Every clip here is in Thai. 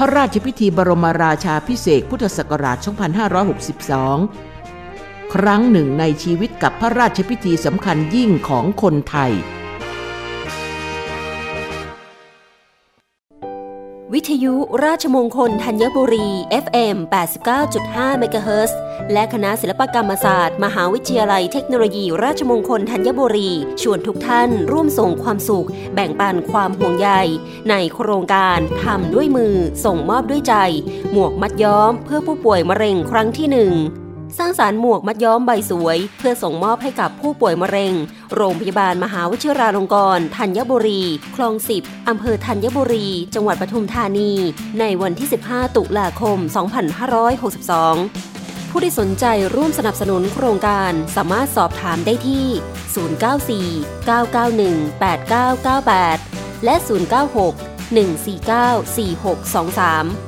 พระราชพิธีบรมราชาพิเศษพุทธศักราช 2562 ครั้งหนึ่งในชีวิตกับพระราชพิธีสำคัญยิ่งของคนไทย วิทยุราชมงคลธัญบุรี FM 89.5 MHz และคณะศิลปกรรมศาสตร์ มหาวิทยาลัยเทคโนโลยี ราชมงคลธัญบุรี ชวนทุกท่านร่วมส่งความสุข แบ่งปันความห่วงใย ในโครงการทำด้วยมือ ส่งมอบด้วยใจ หมวกมัดย้อมเพื่อผู้ป่วยมะเร็งครั้งที่หนึ่ง สร้างสารหมวกมัดย้อมใบสวย เพื่อส่งมอบให้กับผู้ป่วยมะเร็ง โรงพยาบาลมหาวชิราลงกรณ์ธัญบุรี คลองสิบอำเภอธัญบุรี จังหวัดปทุมธานี ในวันที่ 15 ตุลาคม 2562 ผู้ที่สนใจร่วมสนับสนุนโครงการสามารถสอบถามได้ที่ 094 991 8998 และ 096 149 4623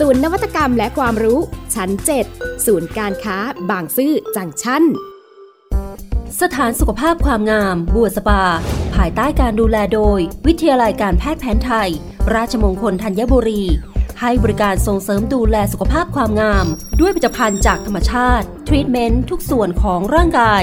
ศูนย์นวัตกรรมและความรู้ชั้น7ศูนย์การค้า บางซื่อจังชั้น สถานสุขภาพความงาม บัวสปา ภายใต้การดูแลโดย วิทยาลัยการแพทย์แผนไทย ราชมงคลธัญบุรี ให้บริการส่งเสริมดูแลสุขภาพความงาม ด้วยผลิตภัณฑ์จากธรรมชาติ ทรีตเมนต์ทุกส่วนของร่างกาย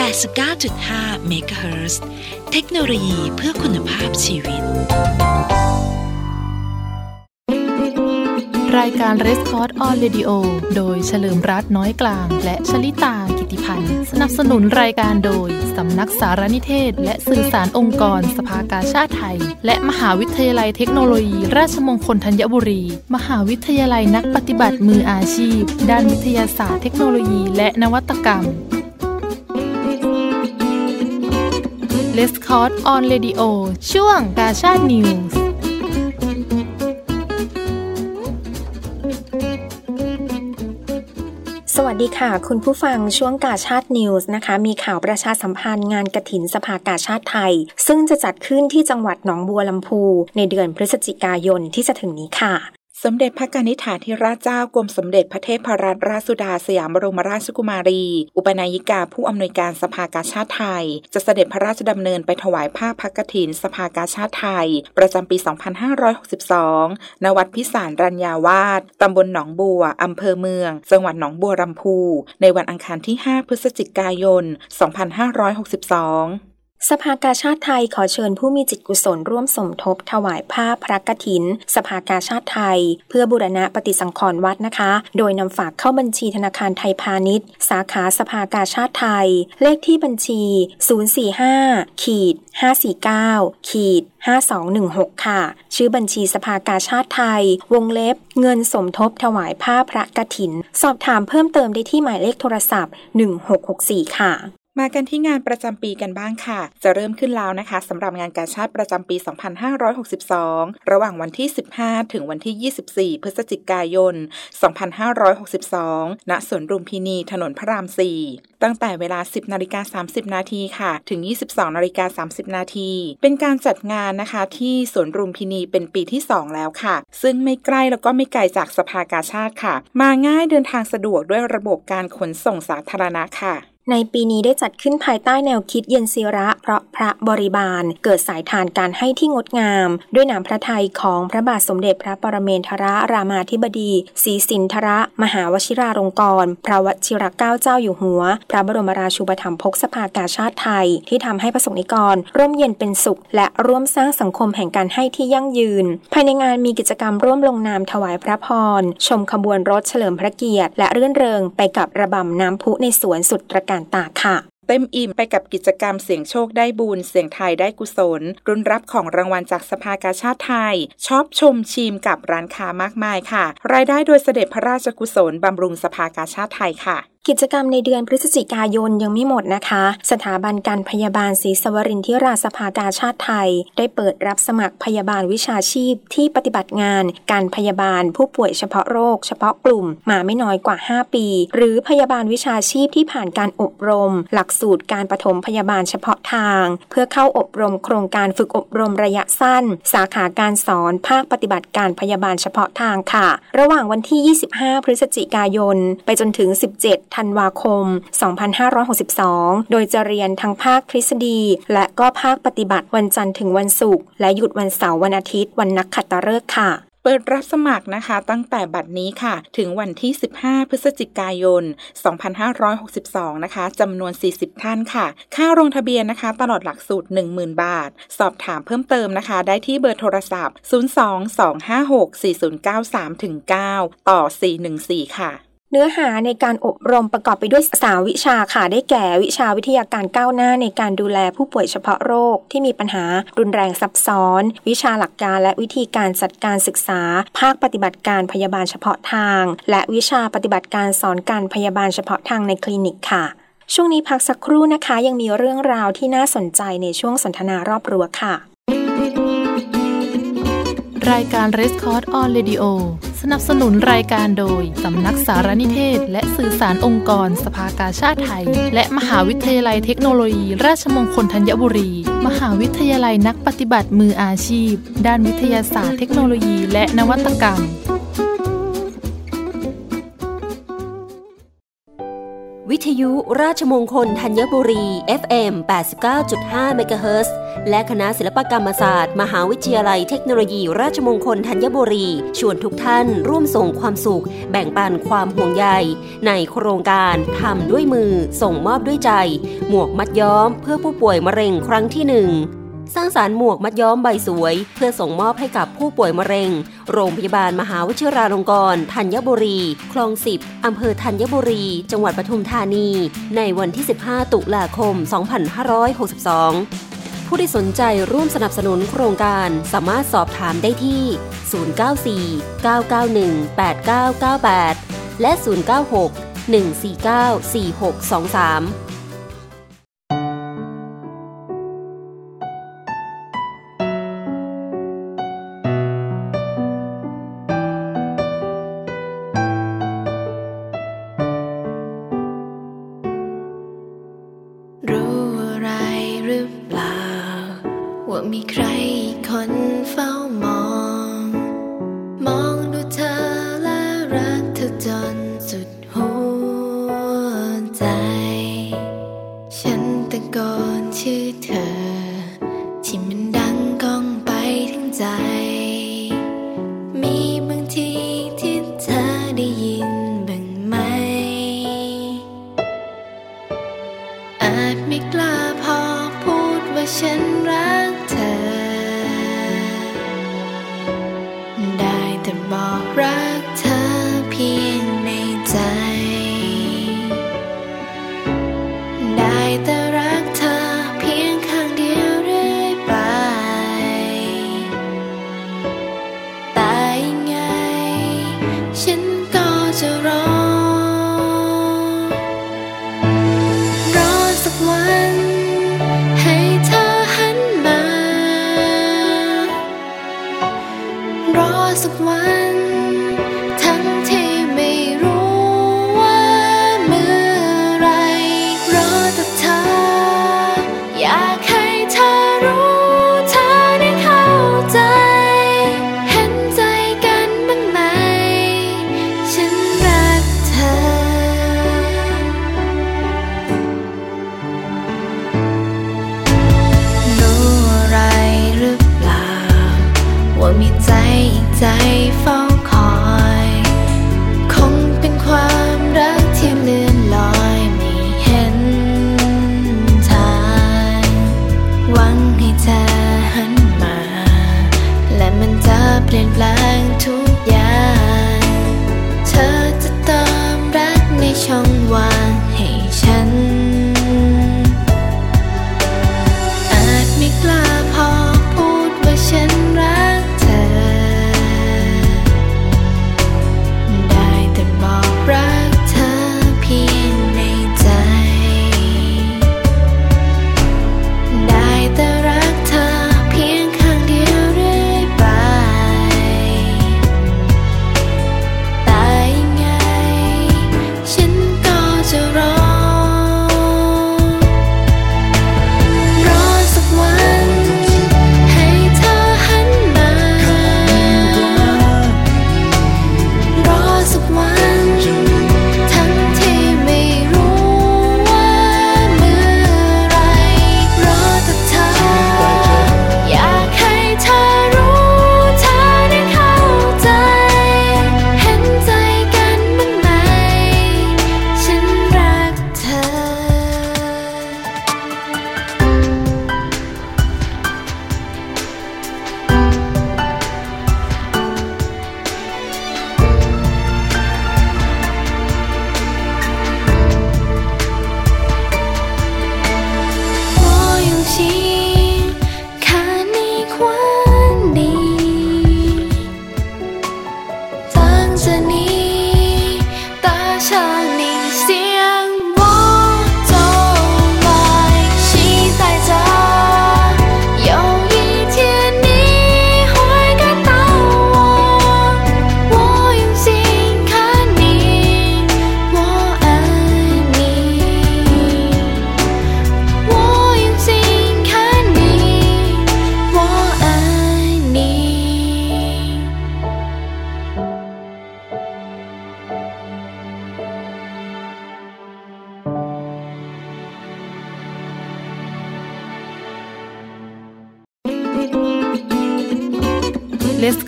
89.5เมกะเฮิรตซ์เทคโนโลยีเพื่อคุณภาพชีวิต รายการ r e s c o r d on Radio โดยเฉลิมรัตน์น้อยกลาง และชลิตากิติพันธ์ สนับสนุนรายการโดย สำนักสารนิเทศ และสื่อสารองค์กรสภากาชาติไทย และมหาวิทยาลัยเทคโนโลยี ราชมงคลธัญบุรี มหาวิทยาลัยนักปฏิบัติมืออาชีพ ด้านวิทยาศาสตร์เทคโนโลยี และนวัตกรรม Red Cross on Radio ช่วงกาชาด Newsสวัสดีค่ะ คุณผู้ฟังช่วงกาชาด News นะคะ มีข่าวประชาสัมพันธ์งานกระถินสภากาชาดไทย ซึ่งจะจัดขึ้นที่จังหวัดหนองบัวลำภู ในเดือนพฤศจิกายนที่จะถึงนี้ค่ะ สมเด็จพระกนิษฐาธิราชเจ้ากรมสมเด็จพระเทพรัตนราชสุดาสยามบรมราชกุมารี อุปนายิกาผู้อำนวยการสภากาชาติไทย จะเสด็จพระราชดำเนินไปถวายผ้าพักกฐินสภากาชาติไทย ประจำปี 2562 ณ วัดพิสารรัญญาวาสตำบลหนองบัวอำเภอเมือง จังหวัดหนองบัวลำพู ในวันอังคารที่ 5 พฤศจิกายน 2562 สภากาชาติไทยขอเชิญผู้มีจิตกุศลร่วมสมทบถวายผ้าพระกฐิน สภากาชาติไทย เพื่อบูรณะปฏิสังขรณ์วัดนะคะ โดยนำฝากเข้าบัญชีธนาคารไทยพาณิชย์ สาขาสภากาชาติไทย เลขที่บัญชี 045ขีด549ขีด5216 ค่ะ ชื่อบัญชีสภากาชาติไทย วงเล็บ เงินสมทบถวายผ้าพระกฐิน สอบถามเพิ่มเติมได้ที่หมายเลขโทรศัพท์ 1664 ค่ะ มากันที่งานประจำปีกันบ้างค่ะ จะเริ่มขึ้นแล้วนะคะสำหรับงานกาชาติประจำปี 2562 ระหว่างวันที่ 15 ถึงวันที่ 24 พฤศจิกายน 2562 ณ สวนรุมพินี ถนนพระราม 4 ตั้งแต่เวลา 10 นาฬิกา 30 นาทีค่ะ ถึง 22 นาฬิกา 30 นาที เป็นการจัดงานนะคะที่สวนรุมพินีเป็นปีที่ 2 แล้วค่ะ ซึ่งไม่ใกล้แล้วก็ไม่ไกลจากสภากาชาติค่ะ มาง่ายเดินทางสะดวกด้วยระบบการขนส่งสาธารณะค่ะ ในปีนี้ได้จัดขึ้นภายใต้แนวคิดเย็นศิระ เพราะพระบริบาล เกิดสายทานการให้ที่งดงาม ด้วยนามพระทัยของพระบาทสมเด็จพระปรเมนทรรามาธิบดีศรีสินทรมหาวชิราลงกรณ์พระวชิรเกล้าเจ้าอยู่หัว พระบรมราชูปถัมภกสภากาชาติไทย ที่ทำให้ประสงนิกร ร่มเย็นเป็นสุข และร่วมสร้างสังคมแห่งการให้ที่ยั่งยืน ภายในงานมีกิจกรรมร่วมลงนามถวายพระพรชมขบวนรถเฉลิมพระเกียรติ และเรื่นเริงไปกับระบำน้ำพุในสวนสุดตระการตาค่ะเต็มอิ่มไปกับกิจกรรมเสียงโชคได้บุญเสียงไทยได้กุศล รุนรับของรางวัลจากสภากาชาติไทยชอบชมชิมกับร้านค้ามากมายค่ะ รายได้โดยเสด็จพระราชกุศลบำรุงสภากาชาติไทยค่ะ กิจกรรมในเดือนพฤศจิกายนยังไม่หมดนะคะ สถาบันการพยาบาลศรีสวรินทิราสภากาชาติไทย ได้เปิดรับสมัครพยาบาลวิชาชีพที่ปฏิบัติงาน การพยาบาลผู้ป่วยเฉพาะโรค เฉพาะกลุ่มมาไม่น้อยกว่า 5 ปี หรือพยาบาลวิชาชีพที่ผ่านการอบรม หลักสูตรการปฐมพยาบาลเฉพาะทาง เพื่อเข้าอบรมโครงการฝึกอบรมระยะสั้น สาขาการสอนภาคปฏิบัติการพยาบาลเฉพาะทางค่ะ ระหว่างวันที่ 25 พฤศจิกายน ไปจนถึง 17ธันวาคม 2562 โดยจะเรียนทั้งภาคทฤษฎี และก็ภาคปฏิบัติวันจันทร์ถึงวันศุกร์และหยุดวันเสาร์วันอาทิตย์ วันนักขัตฤกษ์ค่ะเปิดรับสมัครนะคะตั้งแต่บัดนี้ค่ะ ถึงวันที่ 15 พฤศจิกายน 2562 นะคะจำนวน 40 ท่านค่ะ ค่าลงทะเบียนนะคะ ตลอดหลักสูตร 10,000 บาท สอบถามเพิ่มเติมนะคะ ได้ที่เบอร์โทรศัพท์ 022564093-9 ต่อ 414 ค่ะ เนื้อหาในการอบรมประกอบไปด้วยสาวิชาค่ะ ได้แก่วิชาวิทยาการก้าวหน้าในการดูแลผู้ป่วยเฉพาะโรคที่มีปัญหารุนแรงซับซ้อน วิชาหลักการและวิธีการจัดการศึกษา ภาคปฏิบัติการพยาบาลเฉพาะทาง และวิชาปฏิบัติการสอนการพยาบาลเฉพาะทางในคลินิกค่ะ ช่วงนี้พักสักครู่นะคะ ยังมีเรื่องราวที่น่าสนใจในช่วงสนทนารอบรั้วค่ะ รายการ r e s c o r d on Radio สนับสนุนรายการโดย สำนักสารนิเทศ และสื่อสารองค์กร สภากาชาติไทย และมหาวิทยาลัยเทคโนโลยี ราชมงคลธัญบุรี มหาวิทยาลัยนักปฏิบัติมืออาชีพ ด้านวิทยาศาสตร์เทคโนโลยี และนวัตกรรม วิทยุราชมงคลธัญบุรี FM 89.5 MHz และคณะศิลปกรรมศาสตร์ มหาวิทยาลัยเทคโนโลยี ราชมงคลธัญบุรี ชวนทุกท่านร่วมส่งความสุข แบ่งปันความห่วงใย ในโครงการทำด้วยมือ ส่งมอบด้วยใจ หมวกมัดย้อม เพื่อผู้ป่วยมะเร็งครั้งที่หนึ่ง สร้างสารรค์หมวกมัดย้อมใบสวย เพื่อส่งมอบให้กับผู้ป่วยมะเร็ง โรงพยาบาลมหาวชิราลงกรณ์ธัญบุรี คลองสิบอำเภอธัญบุรี จังหวัดปทุมธานี ในวันที่ 15 ตุลาคม 2562ผู้ที่สนใจร่วมสนับสนุนโครงการสามารถสอบถามได้ที่ 094 991 8998 และ 096 149 4623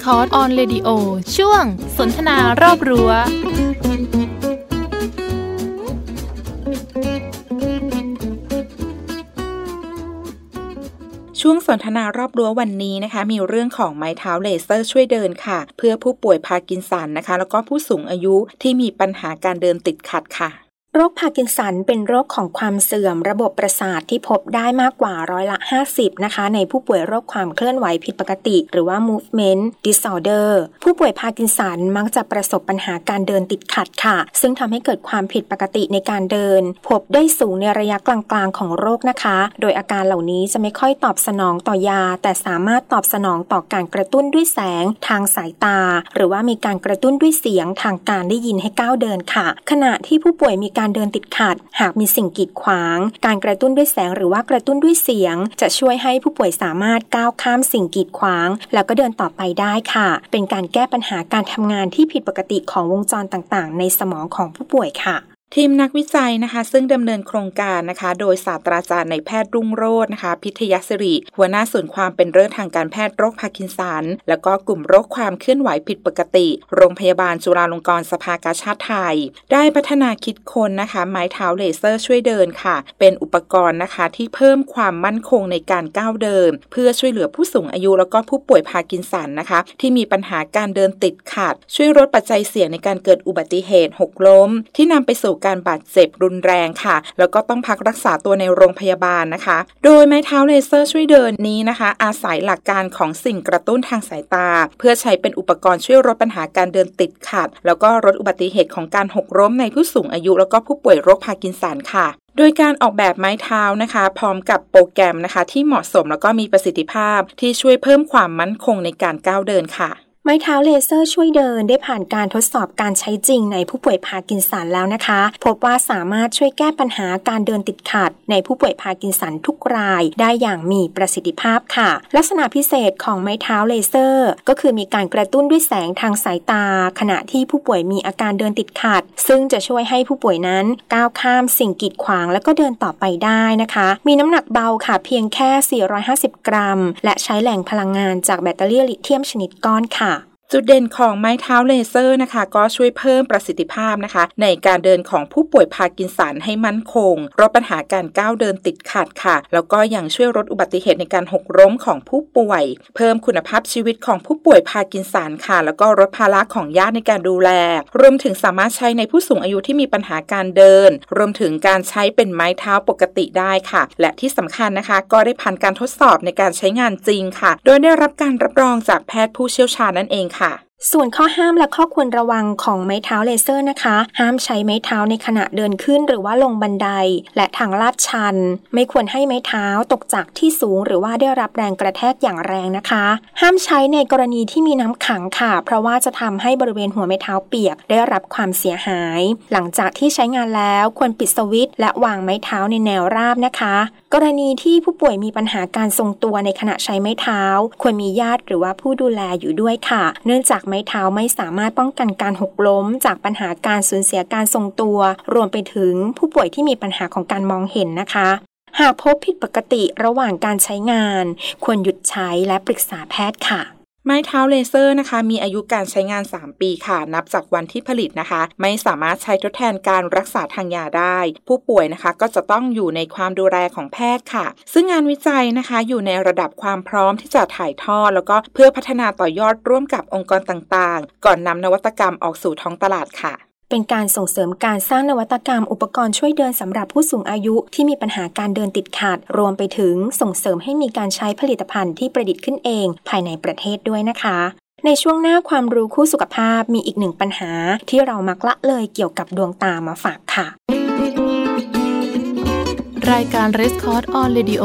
Cross on Radio ช่วงสนทนารอบรั้วช่วงสนทนารอบรั้ววันนี้นะคะ มีเรื่องของไม้เท้าเลเซอร์ช่วยเดินค่ะ เพื่อผู้ป่วยพาร์กินสันนะคะ แล้วก็ผู้สูงอายุที่มีปัญหาการเดินติดขัดค่ะ โรคพาร์กินสันเป็นโรคของความเสื่อมระบบประสาทที่พบได้มากกว่าร้อยละ 50 นะคะ ในผู้ป่วยโรคความเคลื่อนไหวผิดปกติ หรือว่า movement disorder ผู้ป่วยพาร์กินสันมักจะประสบปัญหาการเดินติดขัดค่ะ ซึ่งทำให้เกิดความผิดปกติในการเดิน พบได้สูงในระยะกลางๆของโรคนะคะ โดยอาการเหล่านี้จะไม่ค่อยตอบสนองต่อยา แต่สามารถตอบสนองต่อการกระตุ้นด้วยแสง ทางสายตา หรือว่ามีการกระตุ้นด้วยเสียงทางการได้ยินให้ก้าวเดินค่ะ ขณะที่ผู้ป่วยมีการการเดินติดขัด หากมีสิ่งกีดขวาง การกระตุ้นด้วยแสงหรือว่ากระตุ้นด้วยเสียง จะช่วยให้ผู้ป่วยสามารถก้าวข้ามสิ่งกีดขวาง แล้วก็เดินต่อไปได้ค่ะ เป็นการแก้ปัญหาการทำงานที่ผิดปกติของวงจรต่างๆ ในสมองของผู้ป่วยค่ะ ทีมนักวิจัยนะคะ ซึ่งดำเนินโครงการนะคะ โดยศาสตราจารย์นายแพทย์รุ่งโรจน์นะคะ พิทยศิริ หัวหน้าศูนย์ความเป็นเลิศทางการแพทย์โรคพาร์กินสัน แล้วก็กลุ่มโรคความเคลื่อนไหวผิดปกติ โรงพยาบาลจุฬาลงกรณ์สภากาชาติไทย ได้พัฒนาคิดค้นนะคะ ไม้เท้าเลเซอร์ช่วยเดินค่ะ เป็นอุปกรณ์นะคะที่เพิ่มความมั่นคงในการก้าวเดิน เพื่อช่วยเหลือผู้สูงอายุแล้วก็ผู้ป่วยพาร์กินสันนะคะ ที่มีปัญหาการเดินติดขัด ช่วยลดปัจจัยเสี่ยงในการเกิดอุบัติเหตุหกล้ม ที่นำไปสู่การบาดเจ็บรุนแรงค่ะ แล้วก็ต้องพักรักษาตัวในโรงพยาบาลนะคะ โดยไม้เท้าเลเซอร์ช่วยเดินนี้นะคะ อาศัยหลักการของสิ่งกระตุ้นทางสายตา เพื่อใช้เป็นอุปกรณ์ช่วยลดปัญหาการเดินติดขัด แล้วก็ลดอุบัติเหตุของการหกล้มในผู้สูงอายุ แล้วก็ผู้ป่วยโรคพาร์กินสันค่ะโดยการออกแบบไม้เท้านะคะ พร้อมกับโปรแกรมนะคะ ที่เหมาะสมแล้วก็มีประสิทธิภาพที่ช่วยเพิ่มความมั่นคงในการก้าวเดินค่ะ ไม้เท้าเลเซอร์ช่วยเดินได้ผ่านการทดสอบการใช้จริงในผู้ป่วยพาร์กินสันแล้วนะคะ พบว่าสามารถช่วยแก้ปัญหาการเดินติดขัด ในผู้ป่วยพาร์กินสันทุกรายได้อย่างมีประสิทธิภาพค่ะ ลักษณะพิเศษของไม้เท้าเลเซอร์ ก็คือมีการกระตุ้นด้วยแสงทางสายตา ขณะที่ผู้ป่วยมีอาการเดินติดขัด ซึ่งจะช่วยให้ผู้ป่วยนั้นก้าวข้ามสิ่งกีดขวางแล้วก็เดินต่อไปได้นะคะ มีน้ำหนักเบาค่ะเพียงแค่ 450 กรัม และใช้แหล่งพลังงานจากแบตเตอรี่ลิเธียมชนิดก้อนค่ะ จุดเด่นของไม้เท้าเลเซอร์นะคะ ก็ช่วยเพิ่มประสิทธิภาพนะคะ ในการเดินของผู้ป่วยพากินสันให้มั่นคงลดปัญหาการก้าวเดินติดขัดค่ะ แล้วก็ยังช่วยลดอุบัติเหตุในการหกล้มของผู้ป่วย เพิ่มคุณภาพชีวิตของผู้ป่วยพากินสันค่ะ แล้วก็ลดภาระของญาติในการดูแล รวมถึงสามารถใช้ในผู้สูงอายุที่มีปัญหาการเดิน รวมถึงการใช้เป็นไม้เท้าปกติได้ค่ะ และที่สำคัญนะคะ ก็ได้ผ่านการทดสอบในการใช้งานจริงค่ะ โดยได้รับการรับรองจากแพทย์ผู้เชี่ยวชาญนั่นเองค่ะค่ะ ส่วนข้อห้ามและข้อควรระวังของไม้เท้าเลเซอร์นะคะ ห้ามใช้ไม้เท้าในขณะเดินขึ้นหรือว่าลงบันได และทางลาดชัน ไม่ควรให้ไม้เท้าตกจากที่สูง หรือว่าได้รับแรงกระแทกอย่างแรงนะคะ ห้ามใช้ในกรณีที่มีน้ำขังค่ะ เพราะว่าจะทำให้บริเวณหัวไม้เท้าเปียกได้รับความเสียหาย หลังจากที่ใช้งานแล้วควรปิดสวิตช์และวางไม้เท้าในแนวราบนะคะ กรณีที่ผู้ป่วยมีปัญหาการทรงตัวในขณะใช้ไม้เท้า ควรมีญาติหรือว่าผู้ดูแลอยู่ด้วยค่ะ เนื่องจากไม้เท้าไม่สามารถป้องกันการหกล้ม จากปัญหาการสูญเสียการทรงตัว รวมไปถึงผู้ป่วยที่มีปัญหาของการมองเห็นนะคะ หากพบผิดปกติระหว่างการใช้งาน ควรหยุดใช้และปรึกษาแพทย์ค่ะ ไม้เท้าเลเซอร์นะคะ มีอายุการใช้งาน 3 ปีค่ะ นับจากวันที่ผลิตนะคะ ไม่สามารถใช้ทดแทนการรักษาทางยาได้ ผู้ป่วยนะคะก็จะต้องอยู่ในความดูแลของแพทย์ค่ะ ซึ่งงานวิจัยนะคะอยู่ในระดับความพร้อมที่จะถ่ายทอด แล้วก็เพื่อพัฒนาต่อยอดร่วมกับองค์กรต่างๆ ก่อนนำนวัตกรรมออกสู่ท้องตลาดค่ะ เป็นการส่งเสริมการสร้างนวัตกรรม อุปกรณ์ช่วยเดินสำหรับผู้สูงอายุที่มีปัญหาการเดินติดขัด รวมไปถึงส่งเสริมให้มีการใช้ผลิตภัณฑ์ที่ประดิษฐ์ขึ้นเอง ภายในประเทศด้วยนะคะ ในช่วงหน้าความรู้คู่สุขภาพมีอีกหนึ่งปัญหา ที่เรามักละเลยเกี่ยวกับดวงตามาฝากค่ะ รายการ r e s c o r d on Radio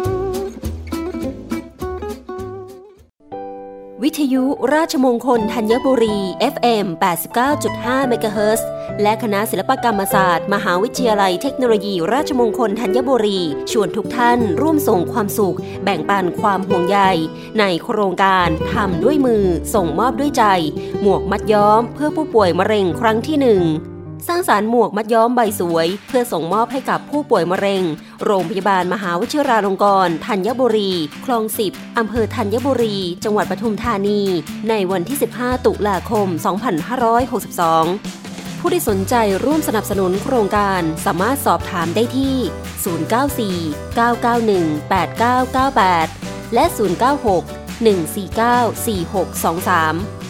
วิทยุราชมงคลธัญบุรี FM 89.5เมกะเฮิรตและคณะศิลปกรรมศาสตร์ มหาวิทยาลัยเทคโนโลยี ราชมงคลธัญบุรี ชวนทุกท่านร่วมส่งความสุข แบ่งปันความห่วงใย ในโครงการทำด้วยมือ ส่งมอบด้วยใจ หมวกมัดย้อมเพื่อผู้ป่วยมะเร็งครั้งที่หนึ่ง สร้างสารหมวกมัดย้อมใบสวย เพื่อส่งมอบให้กับผู้ป่วยมะเร็ง โรงพยาบาลมหาวิทยาลงกรณ์ธัญบุรี คลองสิบอำเภอธัญบุรี จังหวัดปทุมธานี ในวันที่ 15 ตุลาคม 2562ผู้ที่สนใจร่วมสนับสนุนโครงการสามารถสอบถามได้ที่ 094 991 8998 และ 096 149 4623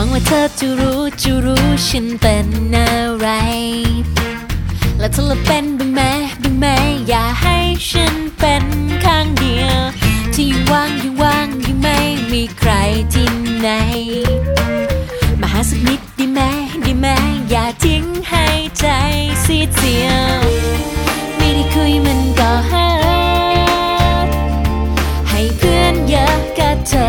วังว่าเธอจะรู้จะรู้ฉันเป็นอะไร แล้ะเธอละเป็นบ้างไหมบ้างไหมอย่าให้ฉันเป็นข้างเดียว ที่ยังว่างยังว่างยังไม่มีใครที่ไหน มาหาสักนิดได้ไหมได้ไหมอย่าทิ้งให้ใจเสียเจียวไม่ได้คุยมันก็หาให้เพื่อนเยอะกับเธอ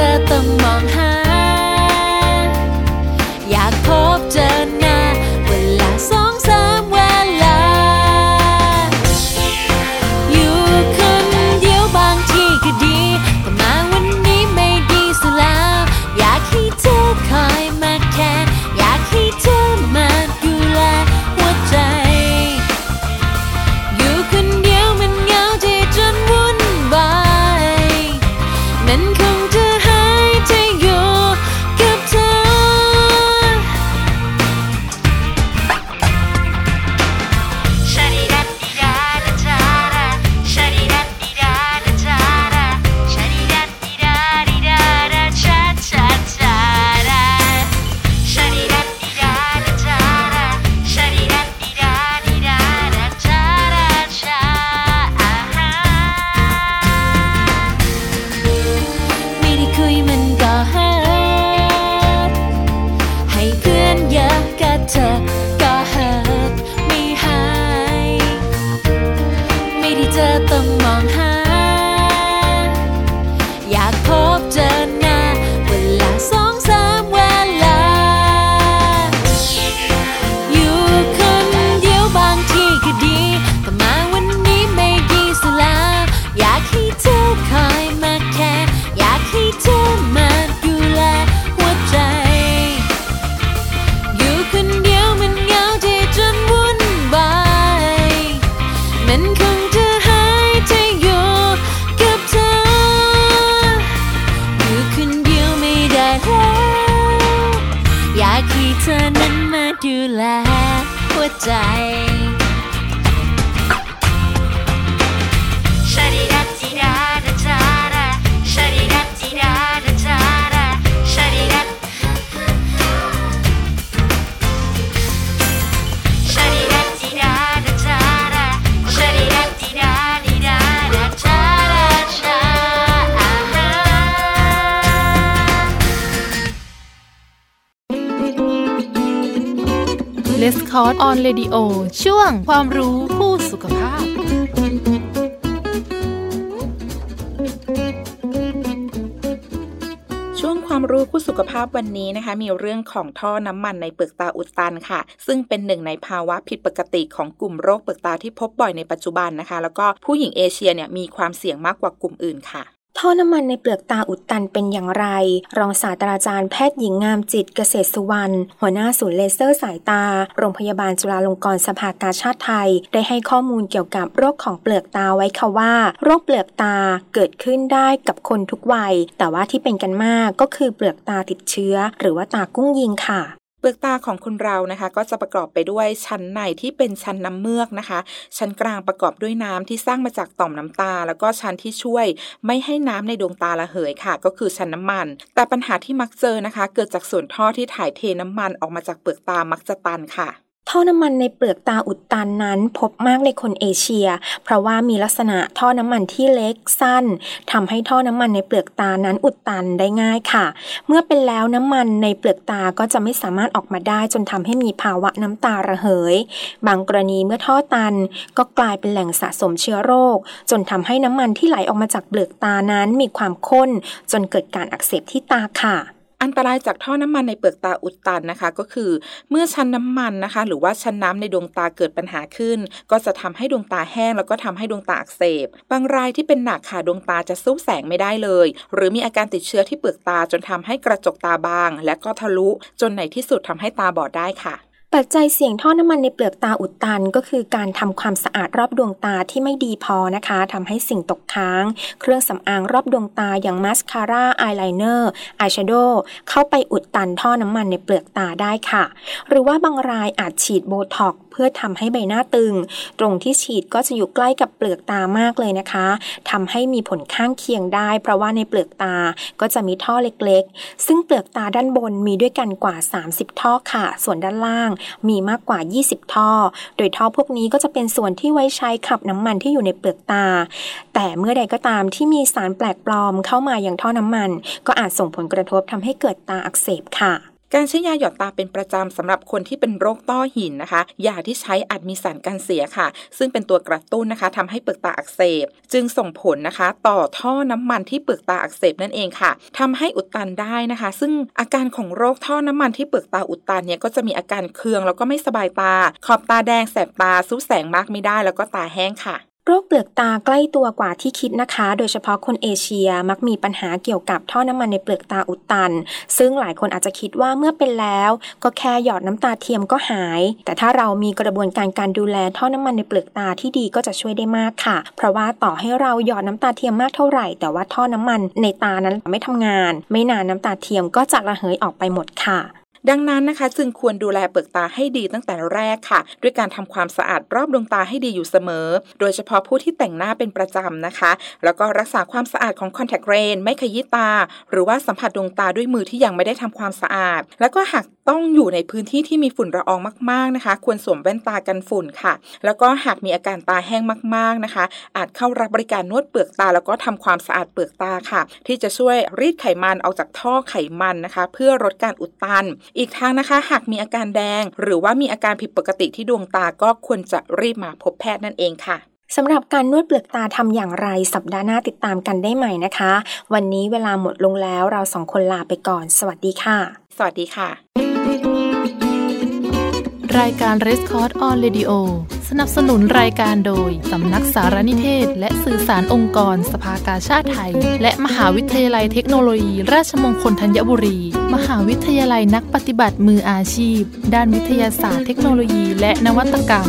sẽ tâm 在。 Red Cross on Radio ช่วงความรู้คู่สุขภาพ ช่วงความรู้คู่สุขภาพวันนี้นะคะ มีเรื่องของท่อน้ำมันในเปลือกตาอุดตันค่ะ ซึ่งเป็นหนึ่งในภาวะผิดปกติของกลุ่มโรคเปลือกตาที่พบบ่อยในปัจจุบันนะคะ แล้วก็ผู้หญิงเอเชียเนี่ยมีความเสี่ยงมากกว่ากลุ่มอื่นค่ะ ท่อน้ำมันในเปลือกตาอุดตันเป็นอย่างไร รองศาสตราจารย์แพทย์หญิงงามจิตเกษตรสุวรรณหัวหน้าศูนย์เลเซอร์สายตา โรงพยาบาลจุฬาลงกรณ์สภากาชาติไทย ได้ให้ข้อมูลเกี่ยวกับโรคของเปลือกตาไว้ค่ะว่า โรคเปลือกตาเกิดขึ้นได้กับคนทุกวัย แต่ว่าที่เป็นกันมากก็คือเปลือกตาติดเชื้อ หรือว่าตากุ้งยิงค่ะ เปลือกตาของคนเรานะคะ ก็จะประกอบไปด้วยชั้นในที่เป็นชั้นน้ำเมือกนะคะ ชั้นกลางประกอบด้วยน้ำที่สร้างมาจากต่อมน้ำตา แล้วก็ชั้นที่ช่วยไม่ให้น้ำในดวงตาระเหยค่ะ ก็คือชั้นน้ำมัน แต่ปัญหาที่มักเจอนะคะ เกิดจากส่วนท่อที่ถ่ายเทน้ำมันออกมาจากเปลือกตามักจะตันค่ะ ท่อน้ำมันในเปลือกตาอุดตันนั้นพบมากในคนเอเชีย เพราะว่ามีลักษณะท่อน้ำมันที่เล็กสั้นทำให้ท่อน้ำมันในเปลือกตานั้นอุดตันได้ง่ายค่ะ เมื่อเป็นแล้วน้ำมันในเปลือกตาก็จะไม่สามารถออกมาได้จนทำให้มีภาวะน้ำตาระเหย บางกรณีเมื่อท่อตันก็กลายเป็นแหล่งสะสมเชื้อโรค จนทำให้น้ำมันที่ไหลออกมาจากเปลือกตานั้นมีความข้น จนเกิดการอักเสบที่ตาค่ะ อันตรายจากท่อน้ำมันในเปลือกตาอุดตันนะคะ ก็คือ เมื่อชั้นน้ำมันนะคะ หรือว่าชั้นน้ำในดวงตาเกิดปัญหาขึ้น ก็จะทำให้ดวงตาแห้ง แล้วก็ทำให้ดวงตาอักเสบบางรายที่เป็นหนักค่ะดวงตาจะสู้แสงไม่ได้เลย หรือมีอาการติดเชื้อที่เปลือกตาจนทำให้กระจกตาบาง และก็ทะลุจนในที่สุดทำให้ตาบอดได้ค่ะ ปัจจัยเสี่ยงท่อน้ำมันในเปลือกตาอุดตัน ก็คือการทำความสะอาดรอบดวงตาที่ไม่ดีพอนะคะทำให้สิ่งตกค้าง เครื่องสำอางรอบดวงตาอย่างมาสคาร่าอายไลเนอร์อายแชโดว์เข้าไปอุดตันท่อน้ำมันในเปลือกตาได้ค่ะ หรือว่าบางรายอาจฉีดโบท็อกซ์เพื่อทำให้ใบหน้าตึง ตรงที่ฉีดก็จะอยู่ใกล้กับเปลือกตามากเลยนะคะทำให้มีผลข้างเคียงได้ เพราะว่าในเปลือกตาก็จะมีท่อเล็กๆ ซึ่งเปลือกตาด้านบนมีด้วยกันกว่า 30 ท่อค่ะ ส่วนด้านล่างมีมากกว่า 20 ท่อ โดยท่อพวกนี้ก็จะเป็นส่วนที่ไว้ใช้ขับน้ำมันที่อยู่ในเปลือกตา แต่เมื่อใดก็ตามที่มีสารแปลกปลอมเข้ามาอย่างท่อน้ำมัน ก็อาจส่งผลกระทบทำให้เกิดตาอักเสบค่ะ การใช้ยาหยอดตาเป็นประจำสำหรับคนที่เป็นโรคต้อหินนะคะ ยาที่ใช้อาจมีสารกันเสียค่ะ ซึ่งเป็นตัวกระตุ้นนะคะทำให้เปลือกตาอักเสบ จึงส่งผลนะคะ ต่อท่อน้ำมันที่เปลือกตาอักเสบนั่นเองค่ะทำให้อุดตันได้นะคะ ซึ่งอาการของโรคท่อน้ำมันที่เปลือกตาอุดตันเนี่ยก็จะมีอาการเคืองแล้วก็ไม่สบายตา ขอบตาแดงแสบตาสู้แสงมากไม่ได้แล้วก็ตาแห้งค่ะ รคเปลือกตาใกล้ตัวกว่าที่คิดนะคะ โดยเฉพาะคนเอเชียมักมีปัญหาเกี่ยวกับท่อน้ำมันในเปลือกตาอุดตัน ซึ่งหลายคนอาจจะคิดว่าเมื่อเป็นแล้ว ก็แค่หยอดน้ำตาเทียมก็หาย แต่ถ้าเรามีกระบวนการการดูแลท่อน้ำมันในเปลือกตาที่ดีก็จะช่วยได้มากค่ะ เพราะว่าต่อให้เราหยอดน้ำตาเทียมมากเท่าไหร่ แต่ว่าท่อน้ำมันในตานั้นไม่ทำงาน ไม่นานน้ำตาเทียมก็จะระเหยออกไปหมดค่ะ ดังนั้นนะคะ จึงควรดูแลเปลือกตาให้ดีตั้งแต่แรกค่ะ ด้วยการทำความสะอาดรอบดวงตาให้ดีอยู่เสมอ โดยเฉพาะผู้ที่แต่งหน้าเป็นประจำนะคะ แล้วก็รักษาความสะอาดของคอนแทคเลนส์ไม่ขยี้ตา หรือว่าสัมผัสดวงตาด้วยมือที่ยังไม่ได้ทำความสะอาด แล้วก็หากต้องอยู่ในพื้นที่ที่มีฝุ่นละอองมาก ๆนะคะ ควรสวมแว่นตากันฝุ่นค่ะ แล้วก็หากมีอาการตาแห้งมาก ๆนะคะ อาจเข้ารับบริการนวดเปลือกตา แล้วก็ทำความสะอาดเปลือกตาค่ะ ที่จะช่วยรีดไขมันออกจากท่อไขมันนะคะ เพื่อลดการอุดตัน อีกทางนะคะ หากมีอาการแดง หรือว่ามีอาการผิดปกติที่ดวงตาก็ควรจะรีบมาพบแพทย์นั่นเองค่ะสำหรับการนวดเปลือกตาทำอย่างไรสัปดาห์หน้าติดตามกันได้ใหม่นะคะ วันนี้เวลาหมดลงแล้วเราสองคนลาไปก่อน สวัสดีค่ะ สวัสดีค่ะ รายการ r e s c o r d on Radio สนับสนุนรายการโดย สำนักสารนิเทศ และสื่อสารองค์กรสภากาชาติไทย และมหาวิทยาลัยเทคโนโลยี ราชมงคลธัญบุรี มหาวิทยาลัยนักปฏิบัติมืออาชีพ ด้านวิทยาศาสตร์เทคโนโลยี และนวัตกรรม